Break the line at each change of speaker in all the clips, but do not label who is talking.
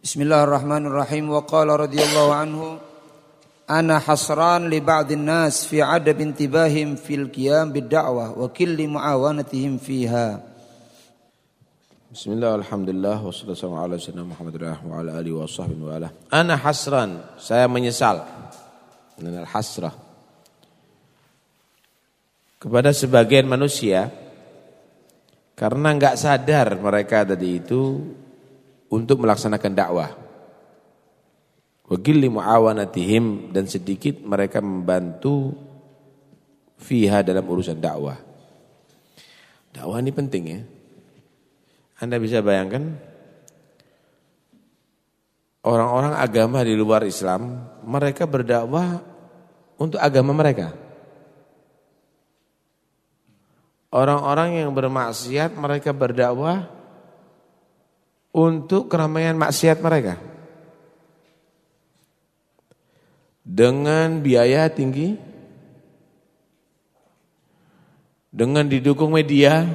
Bismillahirrahmanirrahim wa qala radhiyallahu anhu ana hasran li ba'dhin nas fi adab intibahim fil qiyam bid da'wah wa kulli muawanatihim fiha
Bismillah, alhamdulillah, wassalamu ala sayyidina Muhammad wa ala alihi wa sahbihi wa ala. Ana hasran, saya menyesal. Dengan hasrah. Kepada sebagian manusia, karena enggak sadar mereka tadi itu untuk melaksanakan dakwah. Wagilli muawanatihim dan sedikit mereka membantu fiha dalam urusan dakwah. Dakwah ini penting ya. Anda bisa bayangkan orang-orang agama di luar Islam, mereka berdakwah untuk agama mereka. Orang-orang yang bermaksiat mereka berdakwah untuk keramaian maksiat mereka. Dengan biaya tinggi, dengan didukung media,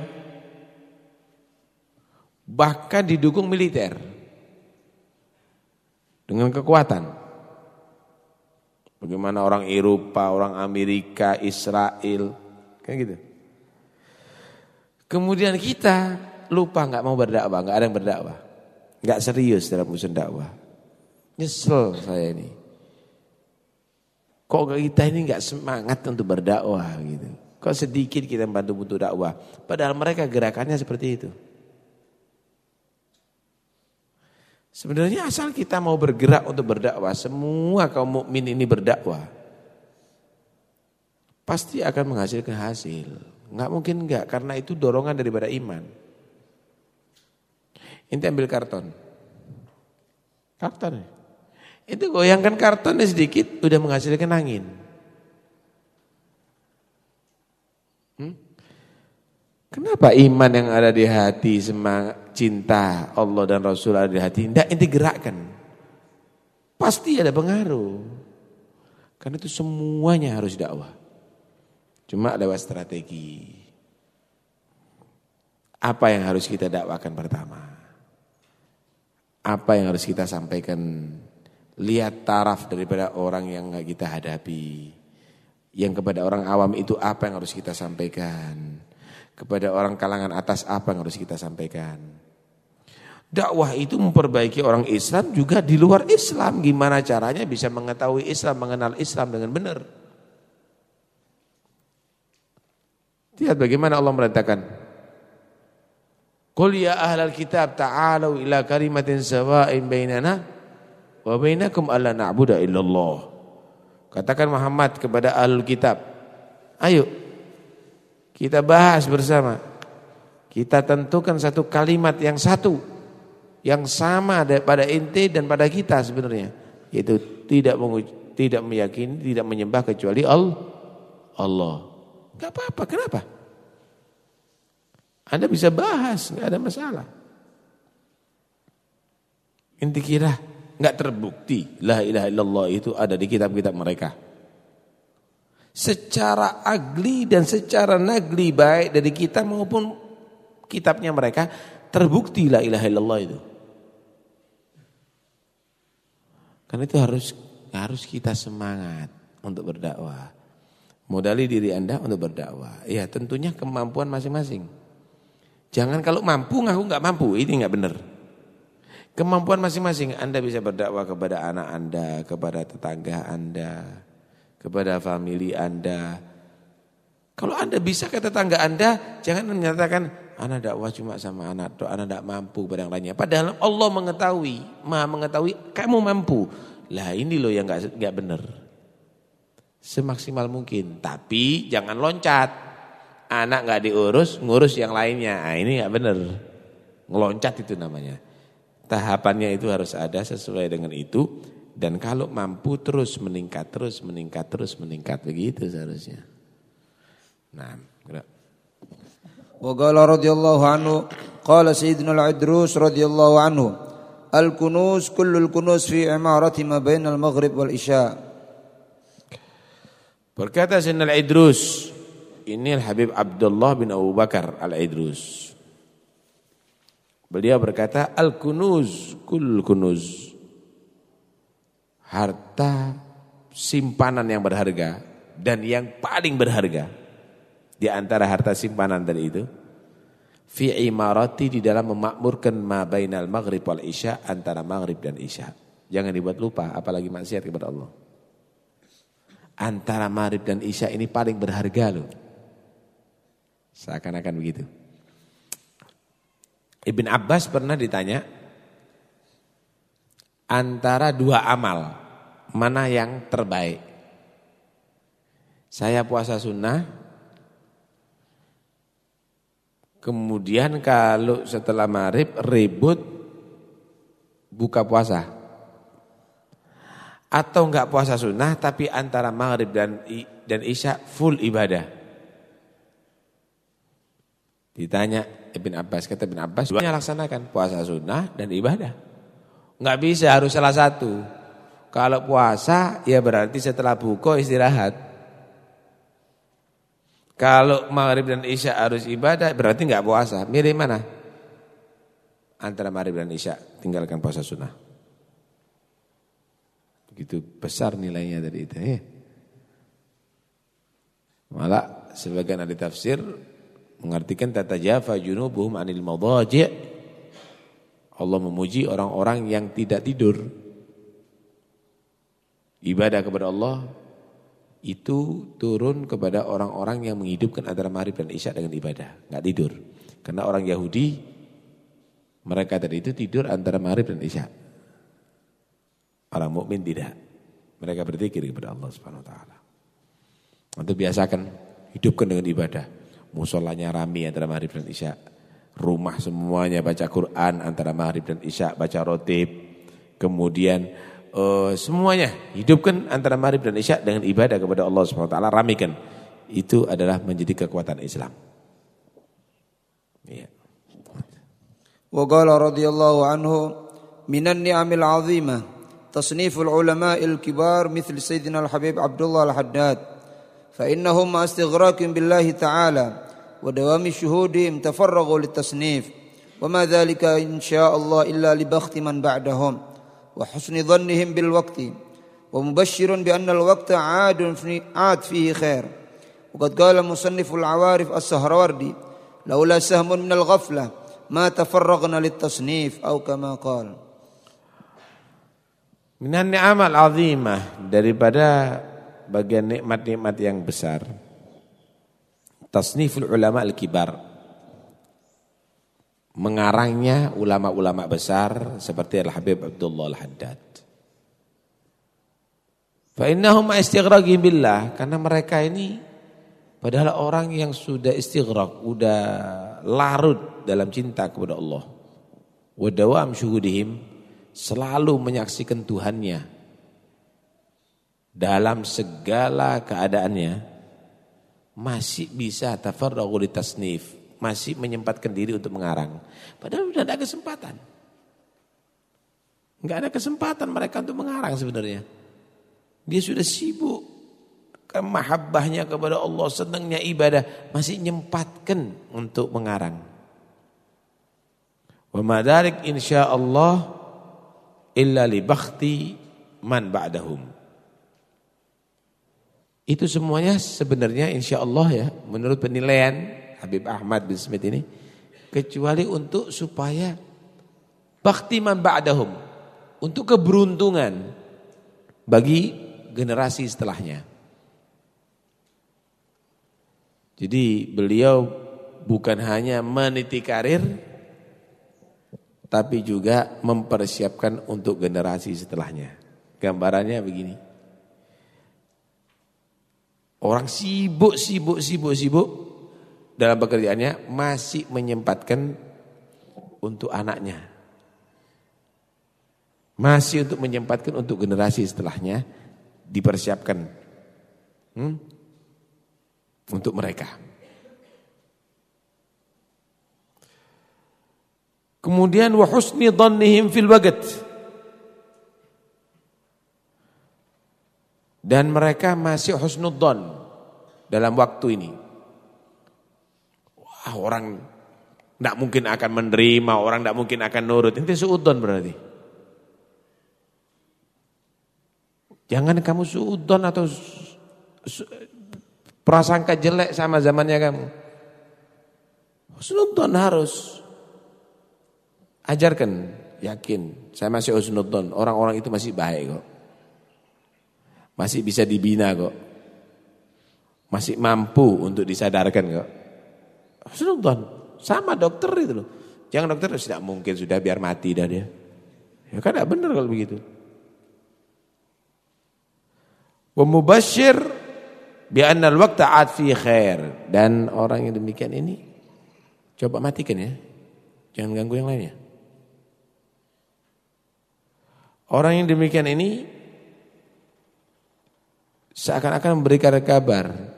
bahkan didukung militer dengan kekuatan. Bagaimana orang Eropa, orang Amerika, Israel, kayak gitu. Kemudian kita lupa nggak mau berdakwah, nggak ada yang berdakwah, nggak serius dalam urusan dakwah. Nyesel saya ini. Kok kita ini nggak semangat untuk berdakwah gitu? Kok sedikit kita membantu untuk dakwah? Padahal mereka gerakannya seperti itu. Sebenarnya asal kita mau bergerak untuk berdakwah, semua kaum mukmin ini berdakwah. Pasti akan menghasilkan hasil. Enggak mungkin enggak karena itu dorongan daripada iman. Ini ambil karton. Karton. Itu goyangkan kartonnya sedikit udah menghasilkan angin. Hmm? Kenapa iman yang ada di hati semangat cinta Allah dan Rasul ada di hati, tidak inti gerakkan. Pasti ada pengaruh. Karena itu semuanya harus dakwah. Cuma lewat strategi. Apa yang harus kita dakwakan pertama? Apa yang harus kita sampaikan? Lihat taraf daripada orang yang kita hadapi. Yang kepada orang awam itu apa yang harus kita sampaikan? Kepada orang kalangan atas apa yang harus kita sampaikan? Dakwah itu memperbaiki orang Islam juga di luar Islam. Gimana caranya bisa mengetahui Islam, mengenal Islam dengan benar. Lihat bagaimana Allah meratakan. Qul ya ahlal kitab ta'alu ila kalimatin sawa'in bainana wa bainakum alla na'budu illallah. Katakan Muhammad kepada ahlul kitab. Ayo kita bahas bersama. Kita tentukan satu kalimat yang satu yang sama pada ente dan pada kita sebenarnya yaitu tidak tidak meyakini tidak menyembah kecuali Allah Allah nggak apa-apa kenapa Anda bisa bahas nggak ada masalah inti kira nggak terbukti la ilaha illallah itu ada di kitab-kitab mereka secara agli dan secara nagli baik dari kita maupun kitabnya mereka terbukti la ilaha illallah itu Karena itu harus harus kita semangat untuk berdakwah. Modali diri Anda untuk berdakwah. Ya tentunya kemampuan masing-masing. Jangan kalau mampu ngaku nggak mampu, ini nggak benar. Kemampuan masing-masing Anda bisa berdakwah kepada anak Anda, kepada tetangga Anda, kepada famili Anda. Kalau Anda bisa ke tetangga Anda, jangan menyatakan anak dakwah cuma sama anak, anak tidak mampu pada yang lainnya. Padahal Allah mengetahui, Maha mengetahui kamu mampu. Lah ini loh yang nggak nggak benar. Semaksimal mungkin, tapi jangan loncat anak nggak diurus, ngurus yang lainnya. Nah, ini nggak benar. Ngeloncat itu namanya. Tahapannya itu harus ada sesuai dengan itu dan kalau mampu terus meningkat, terus meningkat, terus meningkat begitu seharusnya. Nah,
gerak. Wa gala radiyallahu anhu qala sayyidina al-Idrus radiyallahu anhu al-kunus kullul kunus fi imarati ma bainal al-maghrib wal isya.
Berkata Sayyidina al-Idrus ini Al-Habib Abdullah bin Abu Bakar Al-Idrus. Beliau berkata, Al-kunuz, kul kunuz. Harta simpanan yang berharga dan yang paling berharga di antara harta simpanan tadi itu fi imarati di dalam memakmurkan ma bainal maghrib wal isya antara maghrib dan isya. Jangan dibuat lupa apalagi maksiat kepada Allah. Antara maghrib dan isya ini paling berharga loh. Seakan-akan begitu. Ibn Abbas pernah ditanya antara dua amal mana yang terbaik? Saya puasa sunnah, kemudian kalau setelah marib ribut buka puasa. Atau enggak puasa sunnah tapi antara maghrib dan dan isya full ibadah. Ditanya Ibn Abbas, kata Ibn Abbas, duanya laksanakan puasa sunnah dan ibadah. Enggak bisa, harus salah satu. Kalau puasa ya berarti setelah buka istirahat. Kalau maghrib dan isya harus ibadah berarti enggak puasa. Milih mana? Antara maghrib dan isya tinggalkan puasa sunnah. Begitu besar nilainya dari itu ya. Malah sebagian ahli tafsir mengartikan tata jafa junubuhum anil madaji' Allah memuji orang-orang yang tidak tidur Ibadah kepada Allah itu turun kepada orang-orang yang menghidupkan antara maghrib dan isya dengan ibadah, nggak tidur. Karena orang Yahudi mereka tadi itu tidur antara maghrib dan isya. Orang mukmin tidak. Mereka berzikir kepada Allah Subhanahu wa taala. Untuk biasakan hidupkan dengan ibadah. Musolanya rami antara maghrib dan isya. Rumah semuanya baca Quran antara maghrib dan isya, baca rotib. Kemudian uh, semuanya hidupkan antara maghrib dan isya dengan ibadah kepada Allah taala ramikan. Itu adalah menjadi kekuatan Islam.
Iya. Wa qala radhiyallahu anhu minan ni'amil 'azimah tasniful ulama'il kibar mithl sayyidina al-habib Abdullah al-Haddad fa innahum ma istighrakin billahi ta'ala ودوام شهودهم تفرغوا للتصنيف وما ذلك إن شاء الله إلا لبخت من بعدهم وحسن ظنهم بالوقت ومبشر بأن الوقت عاد عاد فيه خير وقد قال مصنف العوارف السهروردي لولا سهم من الغفلة ما تفرغنا للتصنيف أو كما قال
من النعم العظيمة daripada bagian nikmat-nikmat yang besar. Tasniful ulama al-kibar mengarangnya ulama-ulama besar seperti Al-Habib Abdullah Al-Haddad. Fa innahum billah karena mereka ini padahal orang yang sudah istighraq, sudah larut dalam cinta kepada Allah. Wa dawam syuhudihim selalu menyaksikan Tuhannya dalam segala keadaannya masih bisa tafarraqu tasnif masih menyempatkan diri untuk mengarang. Padahal sudah ada kesempatan. Enggak ada kesempatan mereka untuk mengarang sebenarnya. Dia sudah sibuk kemahabbahnya kepada Allah, senangnya ibadah, masih nyempatkan untuk mengarang. Wa madarik insyaallah illa li bakhti man ba'dahum. Itu semuanya sebenarnya insyaallah ya menurut penilaian Habib Ahmad bin Smith ini kecuali untuk supaya baktiman ba'dahum untuk keberuntungan bagi generasi setelahnya. Jadi beliau bukan hanya meniti karir tapi juga mempersiapkan untuk generasi setelahnya. Gambarannya begini. Orang sibuk, sibuk, sibuk, sibuk dalam pekerjaannya masih menyempatkan untuk anaknya. Masih untuk menyempatkan untuk generasi setelahnya dipersiapkan hmm, untuk mereka. Kemudian wa husni dhannihim fil wagat. Dan mereka masih husnudzon dalam waktu ini. Ah, orang Tidak mungkin akan menerima, orang tidak mungkin akan nurut. Itu suudon berarti. Jangan kamu suudon atau prasangka jelek sama zamannya kamu. Suudon harus. Ajarkan, yakin. Saya masih husnudzon, orang-orang itu masih baik kok. Masih bisa dibina kok. Masih mampu untuk disadarkan kok. Husnudzon. Sama dokter itu loh. Jangan dokter tidak mungkin sudah biar mati dah dia. Ya kan tidak benar kalau begitu. Wa mubashir bi anna al-waqta 'ad fi khair dan orang yang demikian ini coba matikan ya. Jangan ganggu yang lainnya. Orang yang demikian ini seakan-akan memberikan kabar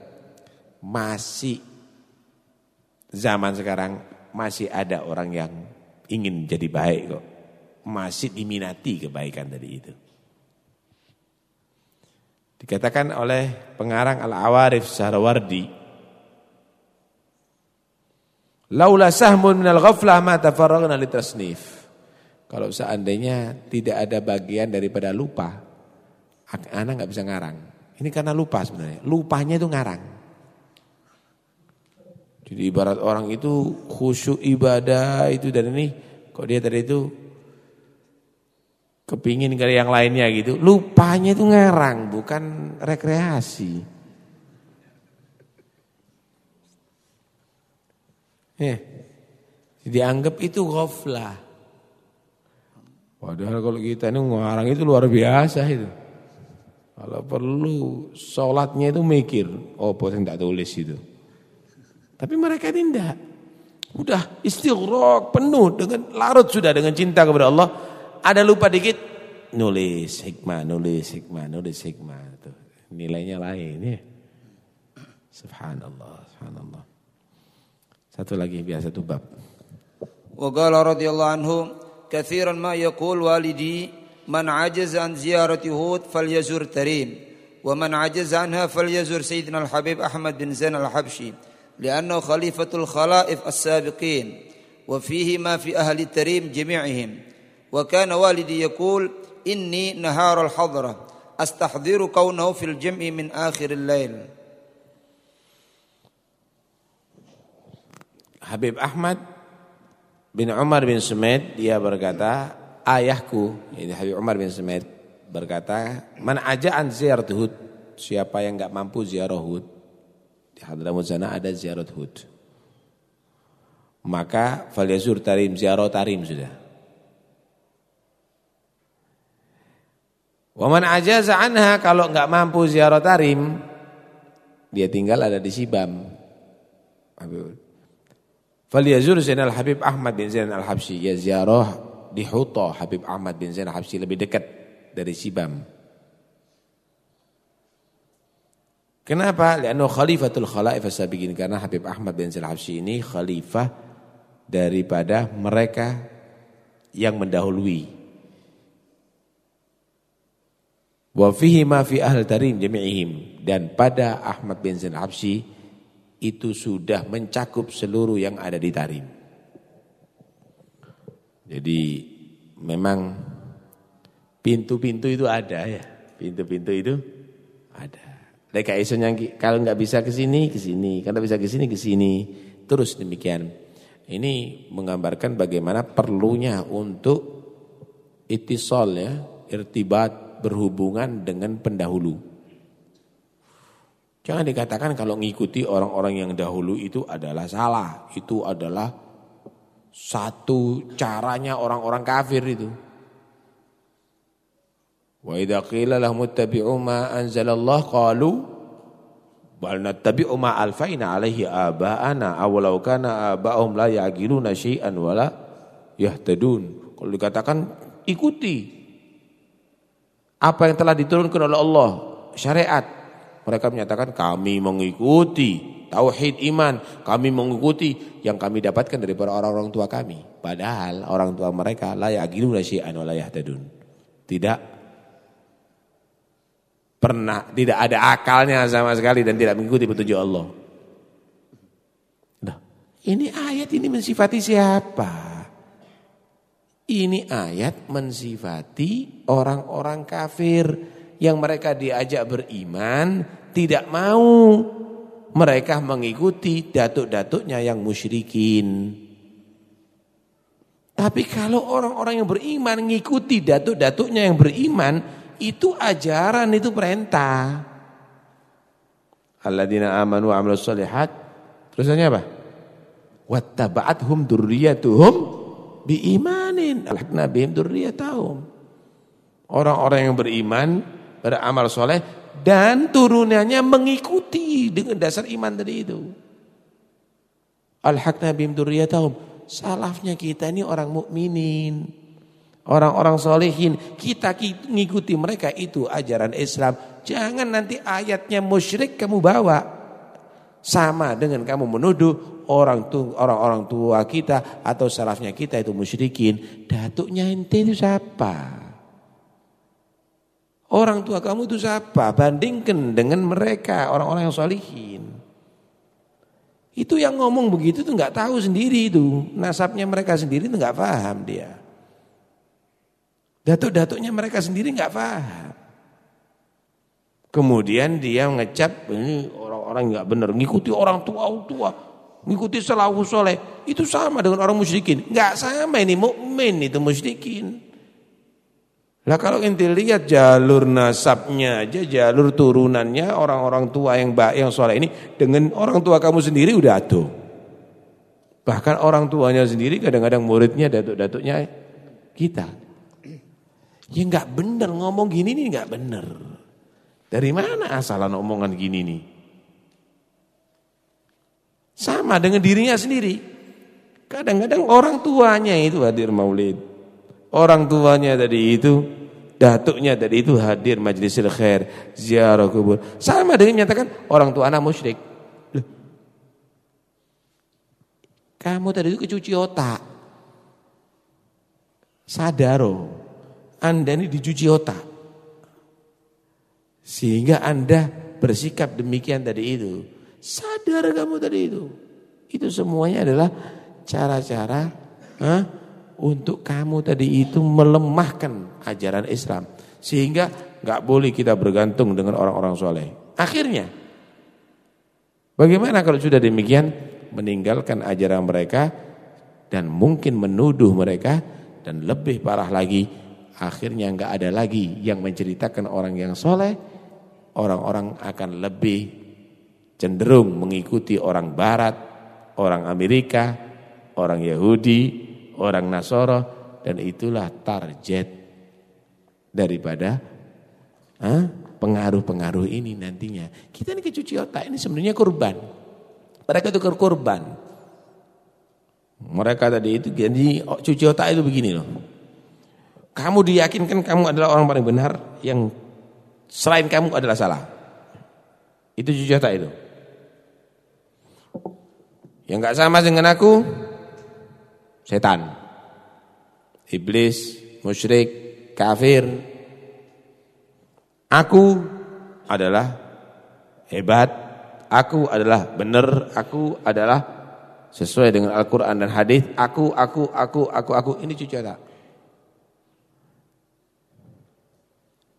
masih zaman sekarang masih ada orang yang ingin jadi baik kok. Masih diminati kebaikan tadi itu. Dikatakan oleh pengarang Al-Awarif Sahrawardi. Laula sahmun minal ghaflah ma tafarragna litasnif. Kalau seandainya tidak ada bagian daripada lupa, anak nggak bisa ngarang. Ini karena lupa sebenarnya. Lupanya itu ngarang. Jadi ibarat orang itu khusyuk ibadah itu dan ini kok dia tadi itu kepingin ke yang lainnya gitu. Lupanya itu ngarang bukan rekreasi. Eh, dianggap itu ghaflah. Padahal kalau kita ini ngarang itu luar biasa itu. Kalau perlu sholatnya itu mikir, oh yang tak tulis itu. Tapi mereka ini tidak. Udah istighraq penuh dengan larut sudah dengan cinta kepada Allah. Ada lupa dikit nulis hikmah, nulis hikmah, nulis hikmah. Tuh, nilainya lain ya. Subhanallah, subhanallah. Satu lagi biasa tuh bab.
Wa qala radhiyallahu anhu kathiran ma yaqul walidi man ajaza an ziyarati Hud falyazur Tarim wa man ajaza anha falyazur Sayyidina Al-Habib Ahmad bin Zain لأنه خليفة khalaif as-sabiqin wa fihi ma fi ahli tarim jami'ihim wa kana walidi yaqul inni nahar al-hadra astahdhiru kaunahu
Habib Ahmad bin bin dia berkata ayahku ini Habib Umar bin Sumaid berkata man aja an ziarah Hud siapa yang enggak mampu ziarah Hud di Hadramut sana ada ziarah Hud. Maka falyazur tarim, ziarah tarim sudah. Waman ajaza anha kalau enggak mampu ziarah tarim, dia tinggal ada di Sibam. Falyazur Zainal Habib Ahmad bin Zain Al-Habsyi, ya ziarah di Huta Habib Ahmad bin Zain Al-Habsyi lebih dekat dari Sibam. Kenapa? Lianna khalifatul khalaif as-sabiqin karena Habib Ahmad bin Habsyi ini khalifah daripada mereka yang mendahului. Wa fihi ma fi ahl tarim jami'ihim dan pada Ahmad bin Habsyi itu sudah mencakup seluruh yang ada di Tarim. Jadi memang pintu-pintu itu ada ya, pintu-pintu itu ada. DKI Senyangki kalau nggak bisa ke sini ke sini, kalau bisa ke sini ke sini. Terus demikian. Ini menggambarkan bagaimana perlunya untuk itisol ya, irtibat berhubungan dengan pendahulu. Jangan dikatakan kalau mengikuti orang-orang yang dahulu itu adalah salah, itu adalah satu caranya orang-orang kafir itu. Wa idza qila lahum ittabi'u ma anzalallah qalu bal nattabi'u ma alfaina alaihi aba'ana aw law kana aba'hum la ya'qiluna syai'an wala yahtadun. Kalau dikatakan ikuti apa yang telah diturunkan oleh Allah, syariat. Mereka menyatakan kami mengikuti tauhid iman, kami mengikuti yang kami dapatkan dari para orang-orang tua kami. Padahal orang tua mereka la ya'qiluna syai'an wala yahtadun. Tidak pernah tidak ada akalnya sama sekali dan tidak mengikuti petunjuk Allah. Nah, Ini ayat ini mensifati siapa? Ini ayat mensifati orang-orang kafir yang mereka diajak beriman tidak mau mereka mengikuti datuk-datuknya yang musyrikin. Tapi kalau orang-orang yang beriman mengikuti datuk-datuknya yang beriman, itu ajaran, itu perintah. Alladzina amanu wa amilus solihat. Terusannya apa? wattaba'athum dzurriyyatuhum biimanin alhaqna bihim dzurriyyatahum orang-orang yang beriman beramal soleh dan turunannya mengikuti dengan dasar iman tadi itu alhaqna bihim dzurriyyatahum salafnya kita ini orang mukminin orang-orang solehin kita ngikuti mereka itu ajaran Islam jangan nanti ayatnya musyrik kamu bawa sama dengan kamu menuduh orang tua orang-orang tua kita atau salafnya kita itu musyrikin. Datuknya ente itu siapa? Orang tua kamu itu siapa? Bandingkan dengan mereka orang-orang yang salihin. Itu yang ngomong begitu tuh nggak tahu sendiri itu. Nasabnya mereka sendiri itu nggak paham dia. Datuk-datuknya mereka sendiri nggak paham. Kemudian dia ngecap ini orang-orang nggak benar, ngikuti orang tua-tua, ngikuti salafus soleh. Itu sama dengan orang musyrikin. Nggak sama ini mukmin itu musyrikin. Lah kalau inti lihat jalur nasabnya aja, jalur turunannya orang-orang tua yang baik yang soleh ini dengan orang tua kamu sendiri udah atuh. Bahkan orang tuanya sendiri kadang-kadang muridnya datuk-datuknya kita. Ya nggak benar ngomong gini nih nggak benar. Dari mana asalan omongan gini nih? Sama dengan dirinya sendiri. Kadang-kadang orang tuanya itu hadir maulid. Orang tuanya tadi itu, datuknya tadi itu hadir majlisil khair, ziarah kubur. Sama dengan menyatakan orang tua anak musyrik. Kamu tadi itu kecuci otak. Sadaro. Anda ini dicuci otak. Sehingga Anda bersikap demikian tadi itu. Sadar kamu tadi itu. Itu semuanya adalah cara-cara untuk kamu tadi itu melemahkan ajaran Islam. Sehingga nggak boleh kita bergantung dengan orang-orang soleh. Akhirnya, bagaimana kalau sudah demikian meninggalkan ajaran mereka dan mungkin menuduh mereka dan lebih parah lagi akhirnya nggak ada lagi yang menceritakan orang yang soleh orang-orang akan lebih cenderung mengikuti orang barat, orang Amerika, orang Yahudi, orang Nasoro dan itulah target daripada pengaruh-pengaruh ini nantinya. Kita ini kecuci otak ini sebenarnya korban. Mereka itu korban. Mereka tadi itu jadi cuci otak itu begini loh. Kamu diyakinkan kamu adalah orang paling benar yang Selain kamu adalah salah. Itu jujur tak itu. Yang enggak sama dengan aku setan. Iblis, musyrik, kafir. Aku adalah hebat, aku adalah benar, aku adalah sesuai dengan Al-Qur'an dan hadis. Aku, aku, aku, aku, aku. Ini cucu tak?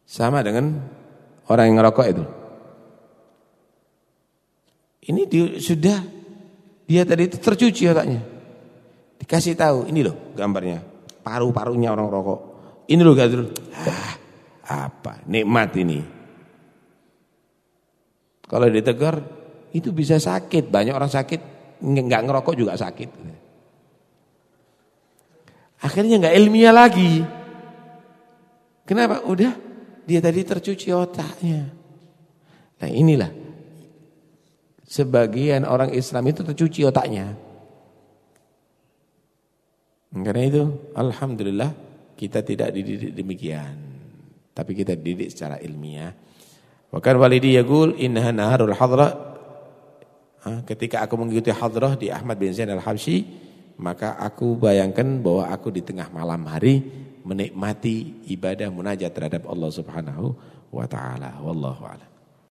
Sama dengan orang yang ngerokok itu. Ini di, sudah dia tadi itu tercuci otaknya. Dikasih tahu, ini loh gambarnya. Paru-parunya orang rokok. Ini loh gadul. Ah, apa? Nikmat ini. Kalau ditegur itu bisa sakit. Banyak orang sakit nggak ngerokok juga sakit. Akhirnya nggak ilmiah lagi. Kenapa? Udah dia tadi tercuci otaknya. Nah inilah. Sebagian orang Islam itu tercuci otaknya. Karena itu Alhamdulillah kita tidak dididik demikian. Tapi kita dididik secara ilmiah. Bahkan walidi yagul innaha naharul hadra. Ketika aku mengikuti hadrah di Ahmad bin Zain al-Habsyi. Maka aku bayangkan bahwa aku di tengah malam hari menikmati ibadah munajat terhadap Allah Subhanahu wa taala. Wallahu a'lam.